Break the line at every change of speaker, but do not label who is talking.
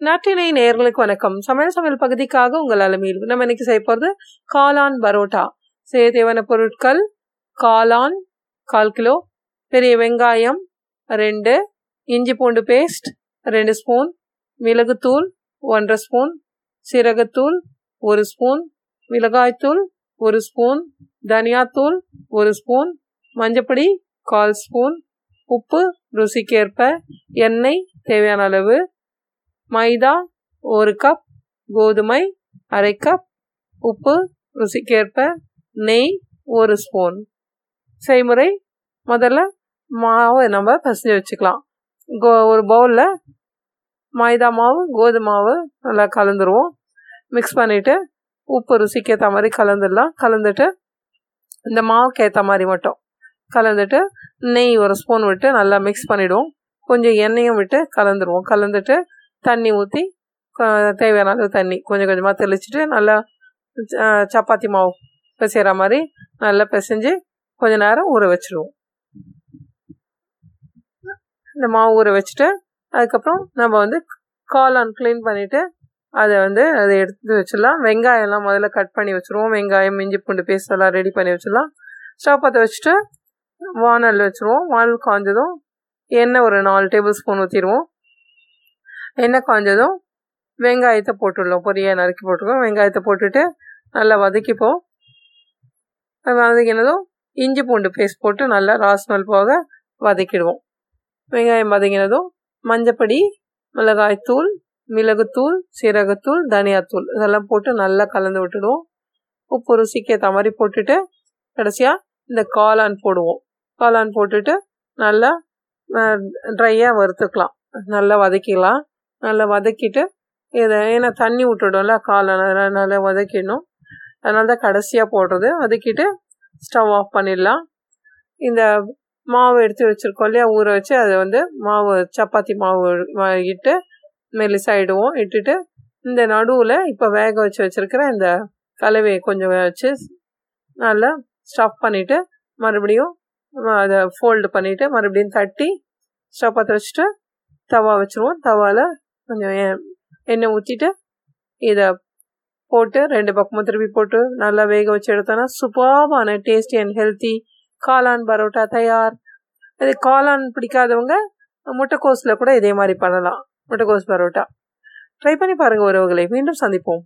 நாட்டினை நேர்களுக்கு வணக்கம். சமையல் சமையல் பகுதிக்காக உங்கள் அலமையில் நம்ம இன்னைக்கு செய்ய போகிறது காளான் பரோட்டா. செய்ய தேவையான பொருட்கள் காளான் கால் கிலோ பெரிய வெங்காயம் ரெண்டு இஞ்சி பூண்டு பேஸ்ட் ரெண்டு ஸ்பூன் மிளகுத்தூள் ஒன்றரை ஸ்பூன் சீரகத்தூள் ஒரு ஸ்பூன் மிளகாய்த்தூள் ஒரு ஸ்பூன் தனியாத்தூள் ஒரு ஸ்பூன் மஞ்சப்பொடி கால் ஸ்பூன் உப்பு ருசிக்கேற்ப எண்ணெய் தேவையான அளவு மைதா ஒரு கப் கோதுமை அரை கப் உப்பு ருசிக்கேற்ப நெய் ஒரு ஸ்பூன் செய்முறை முதல்ல மாவை நம்ம பசஞ்சு வச்சுக்கலாம். கோ ஒரு பவுலில் மைதா மாவு கோதுமை மாவு நல்லா கலந்துருவோம். மிக்ஸ் பண்ணிவிட்டு உப்பு ருசிக்கு ஏற்ற மாதிரி கலந்துடலாம். கலந்துட்டு இந்த மாவுக்கு ஏற்ற மாதிரி மட்டும் கலந்துட்டு நெய் ஒரு ஸ்பூன் விட்டு நல்லா மிக்ஸ் பண்ணிவிடுவோம் கொஞ்சம் எண்ணெயும் விட்டு கலந்துருவோம். கலந்துட்டு தண்ணி ஊற்றி தேவையான அளவு தண்ணி கொஞ்சம் கொஞ்சமாக தெளிச்சுட்டு நல்லா சப்பாத்தி மாவு பிசைகிற மாதிரி நல்லா பிசைஞ்சு கொஞ்ச நேரம் ஊற வச்சுருவோம். இந்த மாவு ஊற வச்சுட்டு அதுக்கப்புறம் நம்ம வந்து காளான் க்ளீன் பண்ணிவிட்டு அதை வந்து அதை எடுத்து வச்சிடலாம். வெங்காயம்லாம் முதல்ல கட் பண்ணி வச்சுருவோம். வெங்காயம் இஞ்சி பூண்டு பேஸ்ட் எல்லாம் ரெடி பண்ணி வச்சிடலாம். ஸ்டவ் பற்ற வச்சுட்டு வானல் வச்சுருவோம். வானல் காய்ஞ்சதும் எண்ணெய் ஒரு நாலு டேபிள் ஸ்பூன் ஊற்றிடுவோம் எண்ணெய் காய்ஞ்சதும் வெங்காயத்தை போட்டுடலாம். பொரிய நறுக்கி போட்டுருவோம் வெங்காயத்தை போட்டுட்டு நல்லா வதக்கிப்போம். வதக்கினதும் இஞ்சி பூண்டு பேஸ்ட் போட்டு நல்லா ராஸ்மல் போக வதக்கிடுவோம். வெங்காயம் வதங்கினதும் மஞ்சப்பொடி மிளகாய்த்தூள் மிளகுத்தூள் சீரகத்தூள் தனியாத்தூள் இதெல்லாம் போட்டு நல்லா கலந்து விட்டுடுவோம். உப்பு ருசிக்கு ஏற்ற மாதிரி போட்டுட்டு கடைசியாக இந்த காளான் போடுவோம். காளான் போட்டுட்டு நல்லா ட்ரையாக வறுத்துக்கலாம். நல்லா வதக்கிக்கலாம் நல்லா வதக்கிட்டு இதை ஏன்னா தண்ணி விட்டுடும்ல காலை நல்லா வதக்கிடணும். அதனால தான் கடைசியாக போடுறது. வதக்கிட்டு ஸ்டவ் ஆஃப் பண்ணிடலாம். இந்த மாவு எடுத்து வச்சுருக்கோம் இல்லையா ஊற வச்சு அதை வந்து மாவு சப்பாத்தி மாவு இட்டு மெலிசாயிடுவோம் இட்டுட்டு இந்த நடுவில் இப்போ வேக வச்சு வச்சுருக்கிற இந்த கலவையை கொஞ்சம் வச்சு நல்லா ஸ்டஃப் பண்ணிவிட்டு மறுபடியும் அதை ஃபோல்டு பண்ணிவிட்டு மறுபடியும் தட்டி ஸ்டவ் பற்ற வச்சுட்டு தவா வச்சுருவோம். தவாவில் கொஞ்சம் எண்ணெய் ஊற்றிட்டு இதை போட்டு ரெண்டு பக்கமும் திருப்பி போட்டு நல்லா வேக வச்சு எடுத்தோன்னா சூப்பர்பான டேஸ்டி அண்ட் ஹெல்த்தி காளான் பரோட்டா தயார். அது காளான் பிடிக்காதவங்க முட்டைக்கோஸில் கூட இதே மாதிரி பண்ணலாம். முட்டைக்கோஸ் பரோட்டா. ட்ரை பண்ணி பாருங்கள் உறவுகளை. மீண்டும் சந்திப்போம்.